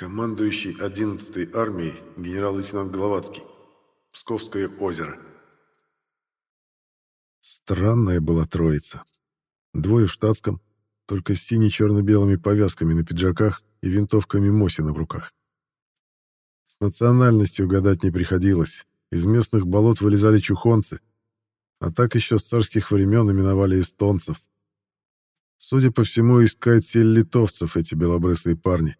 Командующий 11-й армией генерал-лейтенант Головацкий. Псковское озеро. Странная была троица. Двое в штатском, только с сине-черно-белыми повязками на пиджаках и винтовками Мосина в руках. С национальностью гадать не приходилось. Из местных болот вылезали чухонцы, а так еще с царских времен именовали эстонцев. Судя по всему, искать сель литовцев эти белобрысые парни.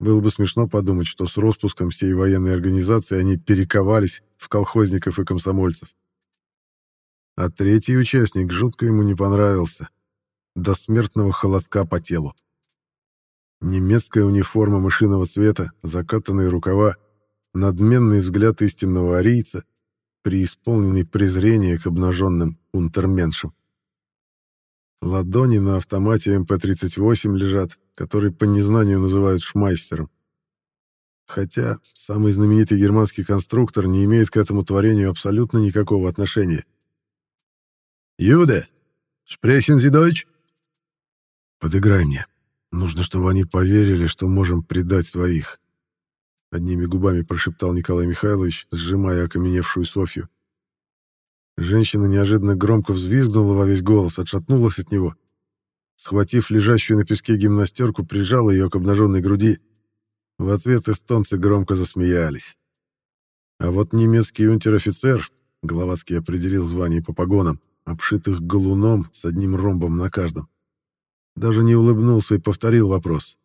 Было бы смешно подумать, что с распуском всей военной организации они перековались в колхозников и комсомольцев. А третий участник жутко ему не понравился. До смертного холодка по телу. Немецкая униформа мышиного цвета, закатанные рукава, надменный взгляд истинного арийца, преисполненный презрения к обнаженным унтерменшам. Ладони на автомате МП-38 лежат, который по незнанию называют шмайстером. Хотя самый знаменитый германский конструктор не имеет к этому творению абсолютно никакого отношения. «Юде! Sprechen Sie Deutsch?» «Подыграй мне. Нужно, чтобы они поверили, что можем предать своих», — одними губами прошептал Николай Михайлович, сжимая окаменевшую Софью. Женщина неожиданно громко взвизгнула во весь голос, отшатнулась от него. Схватив лежащую на песке гимнастерку, прижала ее к обнаженной груди. В ответ эстонцы громко засмеялись. А вот немецкий унтер-офицер, Головацкий определил звание по погонам, обшитых галуном с одним ромбом на каждом, даже не улыбнулся и повторил вопрос.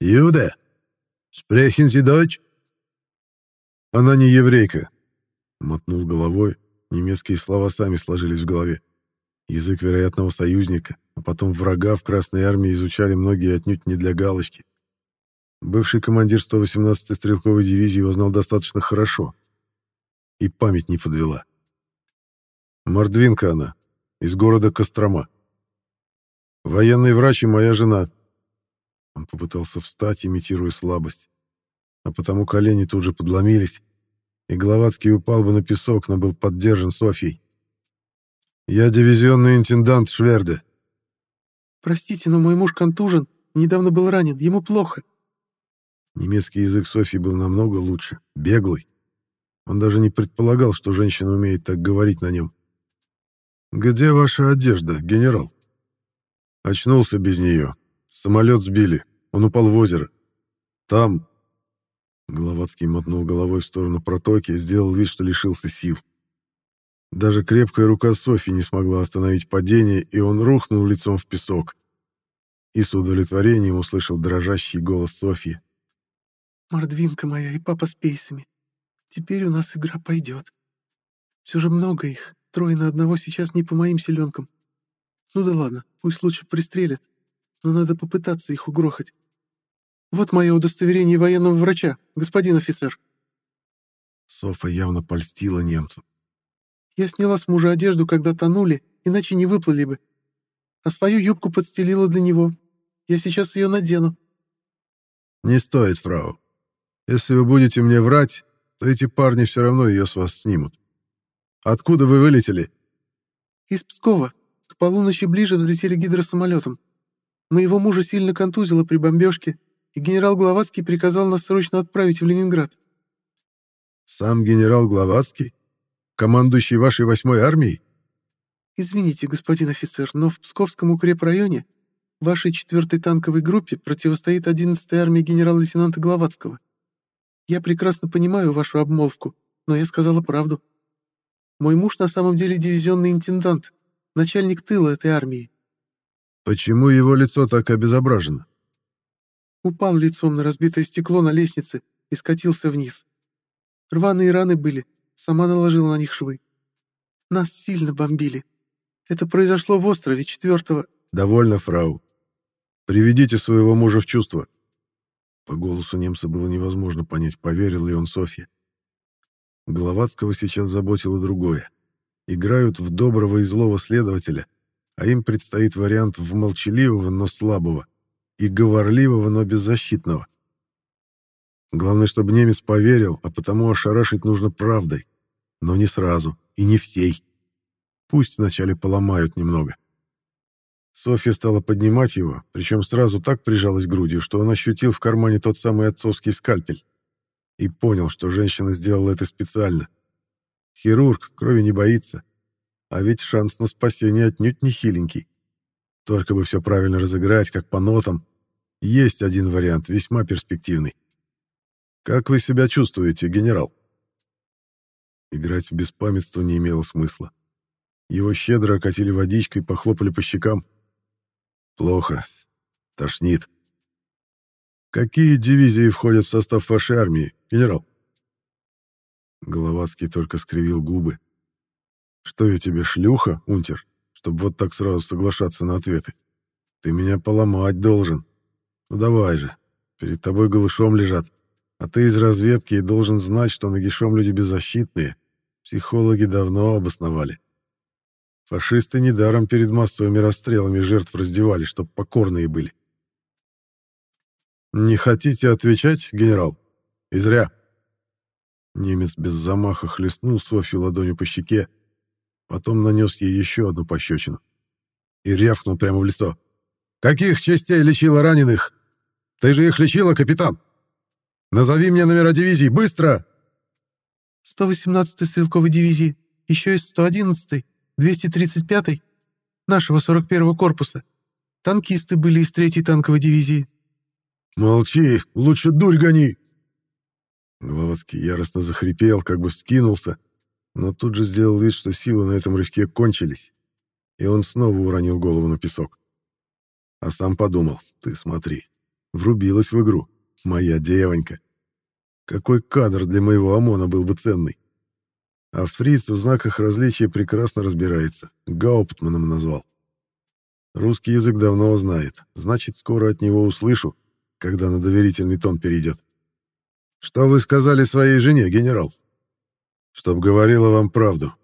«Юде, Sie Deutsch?» «Она не еврейка», — мотнул головой, Немецкие слова сами сложились в голове. Язык вероятного союзника, а потом врага в Красной Армии изучали многие отнюдь не для галочки. Бывший командир 118-й стрелковой дивизии его знал достаточно хорошо. И память не подвела. Мордвинка она, из города Кострома. Военный врач и моя жена. Он попытался встать, имитируя слабость. А потому колени тут же подломились, и Гловацкий упал бы на песок, но был поддержан Софьей. «Я дивизионный интендант Шверде». «Простите, но мой муж контужен, недавно был ранен, ему плохо». Немецкий язык Софьи был намного лучше, беглый. Он даже не предполагал, что женщина умеет так говорить на нем. «Где ваша одежда, генерал?» Очнулся без нее. Самолет сбили. Он упал в озеро. Там, Головацкий мотнул головой в сторону протоки сделал вид, что лишился сил. Даже крепкая рука Софи не смогла остановить падение, и он рухнул лицом в песок. И с удовлетворением услышал дрожащий голос Софьи. «Мордвинка моя и папа с пейсами. Теперь у нас игра пойдет. Все же много их. Трое на одного сейчас не по моим селенкам. Ну да ладно, пусть лучше пристрелят. Но надо попытаться их угрохать. Вот мое удостоверение военного врача, господин офицер». Софа явно польстила немцу. «Я сняла с мужа одежду, когда тонули, иначе не выплыли бы. А свою юбку подстелила для него. Я сейчас ее надену». «Не стоит, фрау. Если вы будете мне врать, то эти парни все равно ее с вас снимут. Откуда вы вылетели?» «Из Пскова. К полуночи ближе взлетели гидросамолетом. Моего мужа сильно контузило при бомбежке, и генерал Гловацкий приказал нас срочно отправить в Ленинград. Сам генерал Гловацкий? Командующий вашей восьмой армией? Извините, господин офицер, но в Псковском укрепрайоне вашей четвертой танковой группе противостоит 11-я армия генерал-лейтенанта Гловацкого. Я прекрасно понимаю вашу обмолвку, но я сказала правду. Мой муж на самом деле дивизионный интендант, начальник тыла этой армии. Почему его лицо так обезображено? Упал лицом на разбитое стекло на лестнице и скатился вниз. Рваные раны были, сама наложила на них швы. Нас сильно бомбили. Это произошло в острове четвертого... «Довольно, фрау. Приведите своего мужа в чувство». По голосу немца было невозможно понять, поверил ли он Софье. Головацкого сейчас заботило другое. Играют в доброго и злого следователя, а им предстоит вариант в молчаливого, но слабого и говорливого, но беззащитного. Главное, чтобы немец поверил, а потому ошарашить нужно правдой. Но не сразу и не всей. Пусть вначале поломают немного. Софья стала поднимать его, причем сразу так прижалась грудью, что он ощутил в кармане тот самый отцовский скальпель. И понял, что женщина сделала это специально. Хирург крови не боится. А ведь шанс на спасение отнюдь не хиленький. Только бы все правильно разыграть, как по нотам. Есть один вариант, весьма перспективный. «Как вы себя чувствуете, генерал?» Играть в беспамятство не имело смысла. Его щедро окатили водичкой, похлопали по щекам. «Плохо. Тошнит. Какие дивизии входят в состав вашей армии, генерал?» Головацкий только скривил губы. «Что я тебе, шлюха, унтер, чтобы вот так сразу соглашаться на ответы? Ты меня поломать должен. Ну давай же, перед тобой голышом лежат. А ты из разведки и должен знать, что нагишом люди беззащитные. Психологи давно обосновали. Фашисты недаром перед массовыми расстрелами жертв раздевали, чтоб покорные были. «Не хотите отвечать, генерал? И зря». Немец без замаха хлестнул Софью ладонью по щеке, потом нанес ей еще одну пощечину и рявкнул прямо в лицо. «Каких частей лечила раненых? Ты же их лечила, капитан!» Назови мне номера дивизий, быстро!» «118-й стрелковой дивизии, еще есть 111-й, 235-й, нашего 41-го корпуса. Танкисты были из 3-й танковой дивизии». «Молчи, лучше дурь гони!» Гловацкий яростно захрипел, как бы вскинулся, но тут же сделал вид, что силы на этом рывке кончились, и он снова уронил голову на песок. А сам подумал, ты смотри, врубилась в игру. Моя девонька. Какой кадр для моего ОМОНа был бы ценный. А Фриц в знаках различия прекрасно разбирается. Гауптманом назвал. Русский язык давно знает. Значит, скоро от него услышу, когда на доверительный тон перейдет. Что вы сказали своей жене, генерал? Чтоб говорила вам правду.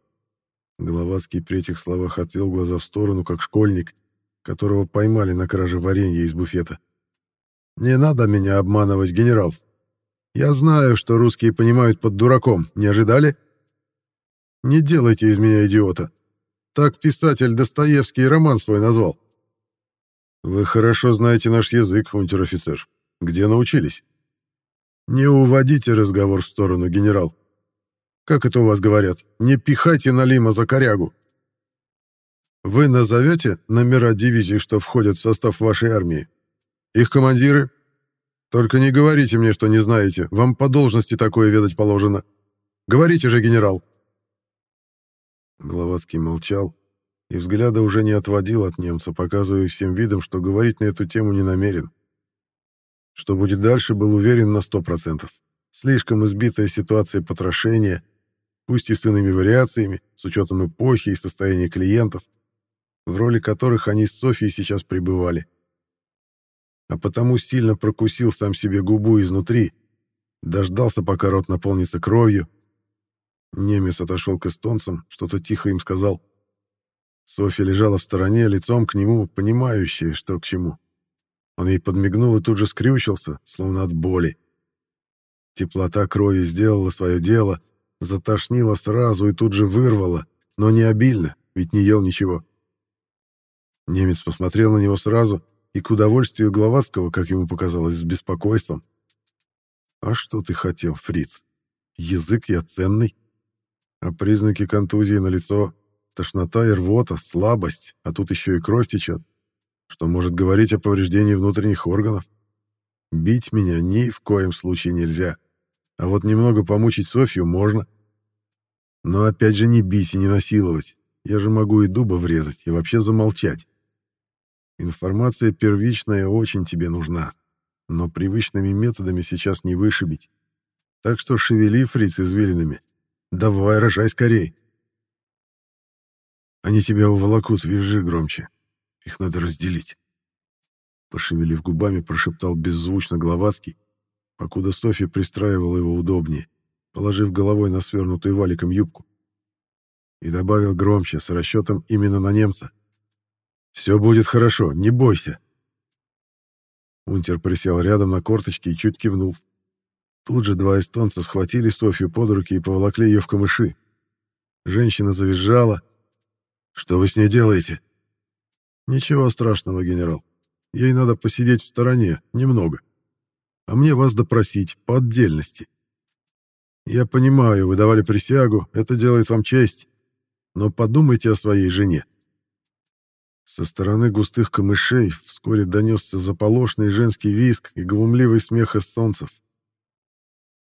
Головацкий при этих словах отвел глаза в сторону, как школьник, которого поймали на краже варенья из буфета. «Не надо меня обманывать, генерал. Я знаю, что русские понимают под дураком. Не ожидали? Не делайте из меня идиота. Так писатель Достоевский роман свой назвал. Вы хорошо знаете наш язык, унтер-офицер. Где научились? Не уводите разговор в сторону, генерал. Как это у вас говорят? Не пихайте Налима за корягу. Вы назовете номера дивизий, что входят в состав вашей армии? Их командиры? Только не говорите мне, что не знаете. Вам по должности такое ведать положено. Говорите же, генерал. Гловацкий молчал и взгляда уже не отводил от немца, показывая всем видом, что говорить на эту тему не намерен. Что будет дальше, был уверен на сто процентов. Слишком избитая ситуация потрошения, пусть и с иными вариациями, с учетом эпохи и состояния клиентов, в роли которых они с Софией сейчас пребывали а потому сильно прокусил сам себе губу изнутри, дождался, пока рот наполнится кровью. Немец отошел к эстонцам, что-то тихо им сказал. Софья лежала в стороне, лицом к нему, понимающая, что к чему. Он ей подмигнул и тут же скрючился, словно от боли. Теплота крови сделала свое дело, затошнила сразу и тут же вырвала, но не обильно, ведь не ел ничего. Немец посмотрел на него сразу — и к удовольствию Гловацкого, как ему показалось, с беспокойством. «А что ты хотел, фриц? Язык я ценный. А признаки контузии на лицо тошнота и рвота, слабость, а тут еще и кровь течет, что может говорить о повреждении внутренних органов. Бить меня ни в коем случае нельзя, а вот немного помучить Софью можно. Но опять же не бить и не насиловать. Я же могу и дуба врезать, и вообще замолчать. Информация первичная очень тебе нужна, но привычными методами сейчас не вышибить. Так что шевели, фриц, извилинами. Давай, рожай скорей. Они тебя уволокут, визжи громче. Их надо разделить. Пошевелив губами, прошептал беззвучно Гловацкий, покуда Софья пристраивала его удобнее, положив головой на свернутую валиком юбку. И добавил громче, с расчетом именно на немца. Все будет хорошо, не бойся. Унтер присел рядом на корточки и чуть кивнул. Тут же два эстонца схватили Софью под руки и поволокли ее в камыши. Женщина завизжала. «Что вы с ней делаете?» Ничего страшного, генерал. Ей надо посидеть в стороне, немного. А мне вас допросить, по отдельности. Я понимаю, вы давали присягу, это делает вам честь. Но подумайте о своей жене. Со стороны густых камышей вскоре донесся заполошный женский визг и глумливый смех эстонцев.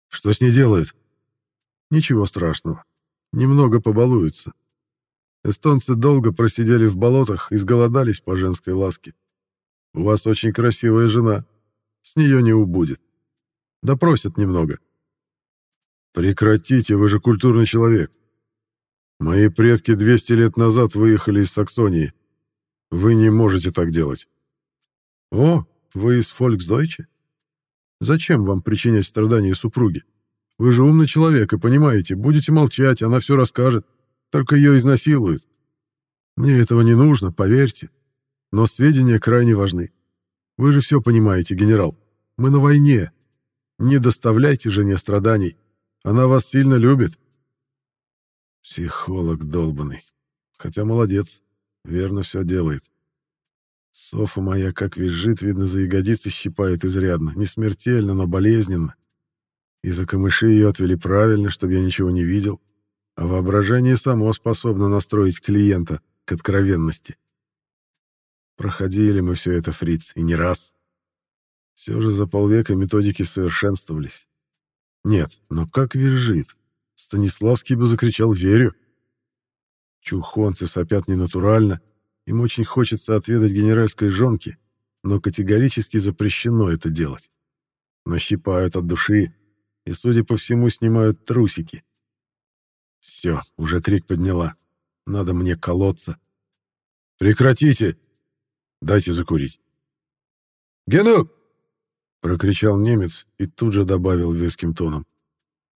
Что с ней делают? Ничего страшного. Немного побалуются. Эстонцы долго просидели в болотах и сголодались по женской ласке. У вас очень красивая жена. С нее не убудет. Допросят немного. Прекратите, вы же культурный человек. Мои предки 200 лет назад выехали из Саксонии. Вы не можете так делать. О, вы из Фольксдойче? Зачем вам причинять страдания супруге? Вы же умный человек и понимаете, будете молчать, она все расскажет. Только ее изнасилуют. Мне этого не нужно, поверьте. Но сведения крайне важны. Вы же все понимаете, генерал. Мы на войне. Не доставляйте жене страданий. Она вас сильно любит. Психолог долбанный. Хотя молодец. Верно все делает. Софа моя как визжит, видно, за ягодицы щипает изрядно. Не смертельно, но болезненно. И за камыши ее отвели правильно, чтобы я ничего не видел. А воображение само способно настроить клиента к откровенности. Проходили мы все это, фриц, и не раз. Все же за полвека методики совершенствовались. Нет, но как визжит. Станиславский бы закричал «Верю!». Чухонцы сопят ненатурально. Им очень хочется отведать генеральской жонки, но категорически запрещено это делать. Нащипают от души и, судя по всему, снимают трусики. Все, уже крик подняла. Надо мне колоться. «Прекратите! Дайте закурить!» «Генук!» прокричал немец и тут же добавил веским тоном.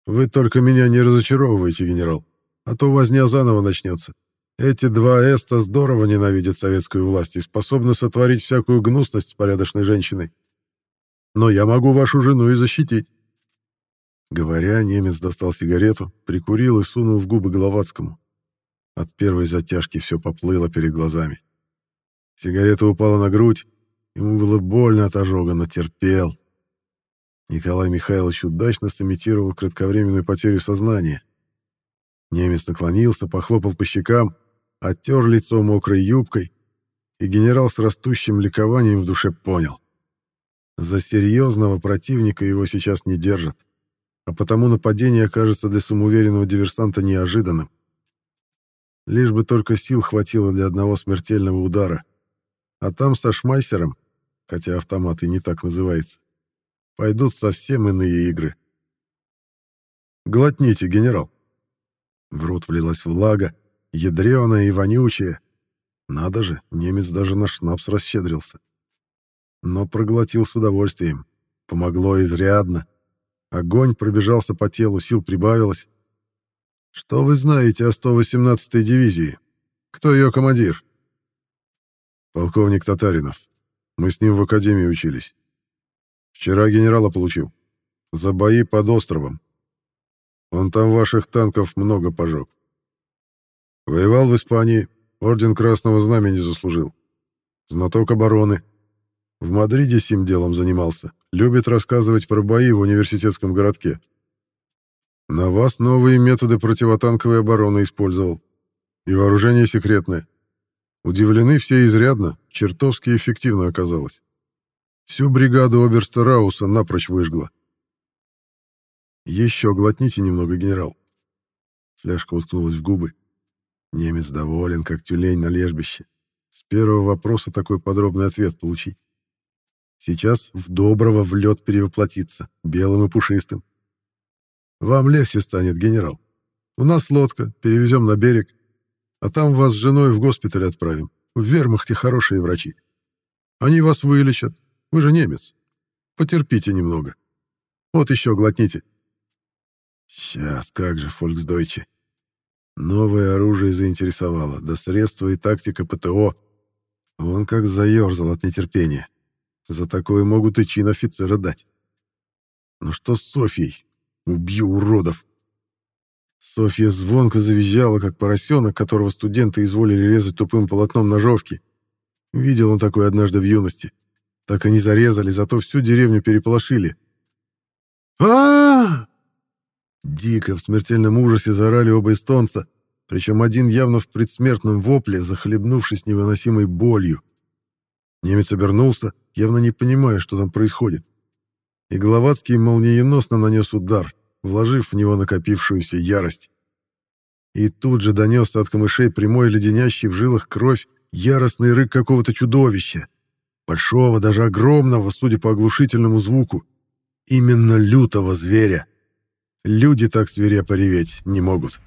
«Вы только меня не разочаровывайте, генерал, а то возня заново начнется. Эти два эста здорово ненавидят советскую власть и способны сотворить всякую гнусность с порядочной женщиной. Но я могу вашу жену и защитить». Говоря, немец достал сигарету, прикурил и сунул в губы Головацкому. От первой затяжки все поплыло перед глазами. Сигарета упала на грудь, Ему было больно от ожога, но терпел. Николай Михайлович удачно сымитировал кратковременную потерю сознания. Немец наклонился, похлопал по щекам, оттер лицо мокрой юбкой, и генерал с растущим ликованием в душе понял. За серьезного противника его сейчас не держат, а потому нападение окажется для самоуверенного диверсанта неожиданным. Лишь бы только сил хватило для одного смертельного удара. А там со Шмайсером хотя автомат и не так называется, пойдут совсем иные игры. Глотните, генерал. В рот влилась влага, ядреная и вонючая. Надо же, немец даже на шнапс расщедрился. Но проглотил с удовольствием. Помогло изрядно. Огонь пробежался по телу, сил прибавилось. Что вы знаете о 118-й дивизии? Кто ее командир? Полковник Татаринов. Мы с ним в академии учились. Вчера генерала получил. За бои под островом. Он там ваших танков много пожег. Воевал в Испании, орден Красного Знамени заслужил. Знаток обороны. В Мадриде сим делом занимался. Любит рассказывать про бои в университетском городке. На вас новые методы противотанковой обороны использовал. И вооружение секретное. Удивлены все изрядно, чертовски эффективно оказалось. Всю бригаду оберста Рауса напрочь выжгла. «Еще глотните немного, генерал». Фляжка уткнулась в губы. Немец доволен, как тюлень на лежбище. С первого вопроса такой подробный ответ получить. Сейчас в доброго в лед перевоплотиться, белым и пушистым. Вам легче станет, генерал. У нас лодка, перевезем на берег. А там вас с женой в госпиталь отправим. В вермахте хорошие врачи. Они вас вылечат. Вы же немец. Потерпите немного. Вот еще глотните. Сейчас, как же, Фольксдойче. Новое оружие заинтересовало, да средства и тактика ПТО. Он как заерзал от нетерпения. За такое могут и чин офицера дать. Ну что с Софьей? Убью уродов. Софья звонко завизжала, как поросенок, которого студенты изволили резать тупым полотном ножовки. Видел он такое однажды в юности. Так они зарезали, зато всю деревню переполошили. а Дико, в смертельном ужасе заорали оба эстонца, причем один явно в предсмертном вопле, захлебнувшись невыносимой болью. Немец обернулся, явно не понимая, что там происходит. И Головацкий молниеносно нанес удар, вложив в него накопившуюся ярость. И тут же донесся от камышей прямой леденящий в жилах кровь яростный рык какого-то чудовища. Большого, даже огромного, судя по оглушительному звуку. Именно лютого зверя. Люди так свирепо реветь не могут.